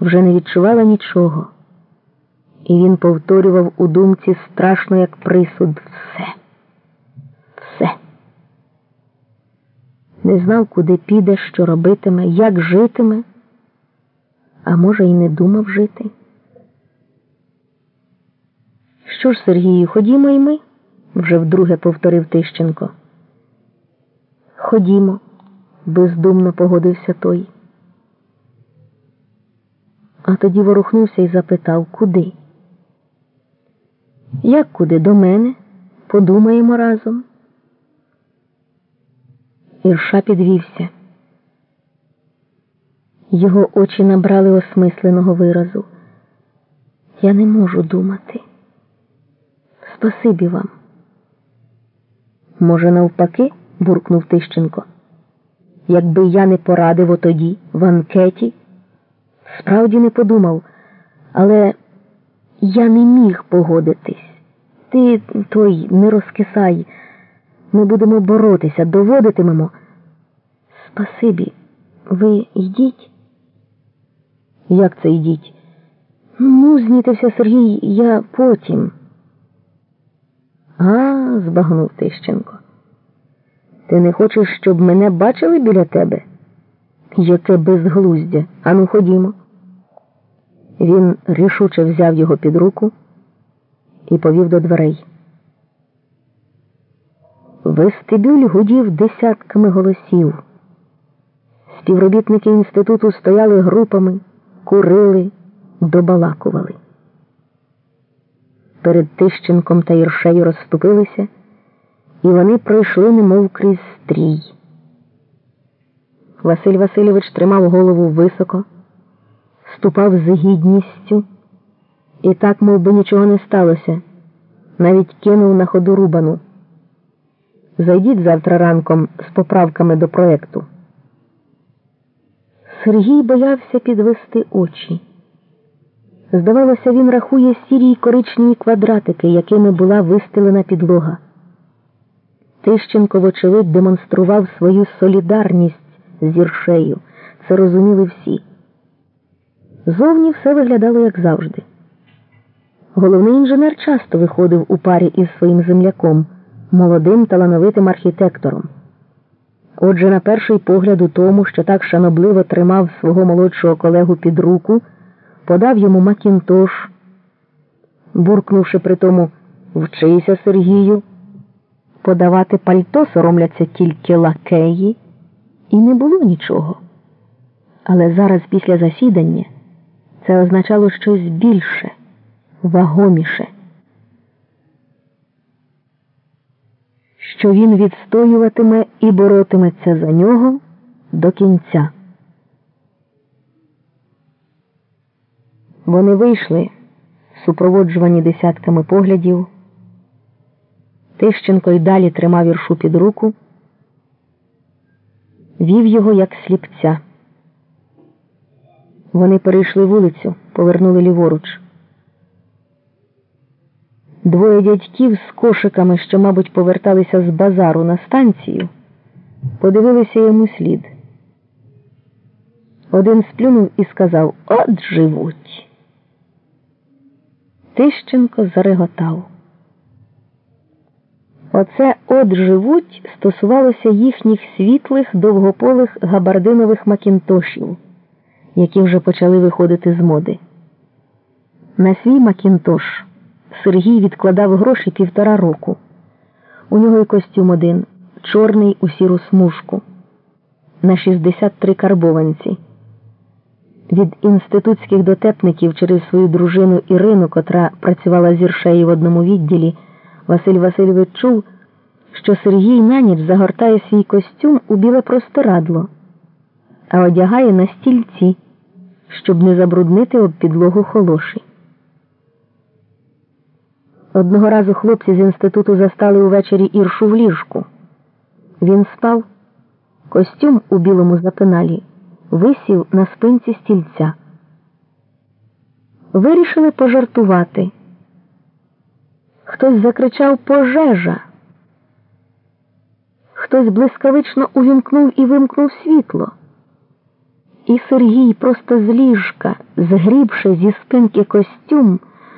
вже не відчувала нічого, і він повторював у думці страшно, як присуд, все, все. Не знав, куди піде, що робитиме, як житиме, а може, і не думав жити. Що ж, Сергію, ходімо й ми, вже вдруге повторив Тищенко. Ходімо, бездумно погодився той. А тоді ворухнувся і запитав, куди? Як куди до мене? Подумаємо разом. Ірша підвівся. Його очі набрали осмисленого виразу. Я не можу думати. Спасибі вам. Може, навпаки, буркнув Тищенко. Якби я не порадив отоді в анкеті, справді не подумав, але я не міг погодитись. Ти той не розкисай. Ми будемо боротися, доводитимемо. Спасибі, ви йдіть? Як це йдіть? Ну, знітився Сергій, я потім. А, збагнув Тищенко. Ти не хочеш, щоб мене бачили біля тебе? Яке безглуздя. Ану, ходімо. Він рішуче взяв його під руку і повів до дверей. Вестибюль гудів десятками голосів. Співробітники інституту стояли групами, курили, добалакували. Перед Тищенком та Іршею розступилися, і вони пройшли немов крізь стрій. Василь Васильович тримав голову високо, ступав з гідністю і так, мов би, нічого не сталося, навіть кинув на ходу рубану. Зайдіть завтра ранком з поправками до проекту. Сергій боявся підвести очі. Здавалося, він рахує сірі й коричневі квадратики, якими була вистелена підлога. Тищенко, вочевидь, демонстрував свою солідарність з Іршею. Це розуміли всі. Зовні все виглядало як завжди. Головний інженер часто виходив у парі із своїм земляком, молодим талановитим архітектором. Отже, на перший погляд у тому, що так шанобливо тримав свого молодшого колегу під руку, подав йому Макінтош, буркнувши при тому Вчися, Сергію, подавати пальто соромляться тільки лакеї, і не було нічого. Але зараз, після засідання, це означало щось більше, вагоміше. Що він відстоюватиме і боротиметься за нього до кінця. Вони вийшли, супроводжувані десятками поглядів. Тищенко й далі тримав віршу під руку, вів його як сліпця. Вони перейшли вулицю, повернули ліворуч. Двоє дядьків з кошиками, що, мабуть, поверталися з базару на станцію, подивилися йому слід. Один сплюнув і сказав От живуть. Тищенко зареготав. Оце от живуть стосувалося їхніх світлих довгополих габардинових макінтошів, які вже почали виходити з моди. На свій макінтош Сергій відкладав гроші півтора року. У нього й костюм один, чорний у сіру смужку, на 63 карбованці. Від інститутських дотепників через свою дружину Ірину, котра працювала з Іршею в одному відділі, Василь Васильович чув, що Сергій на ніч загортає свій костюм у біле простирадло, а одягає на стільці, щоб не забруднити об підлогу холоші. Одного разу хлопці з інституту застали увечері Іршу в ліжку. Він спав, костюм у білому запиналі висів на спинці стільця. Вирішили пожартувати. Хтось закричав пожежа. Хтось блискавично увімкнув і вимкнув світло. І Сергій просто з ліжка, згрібши зі спинки костюм,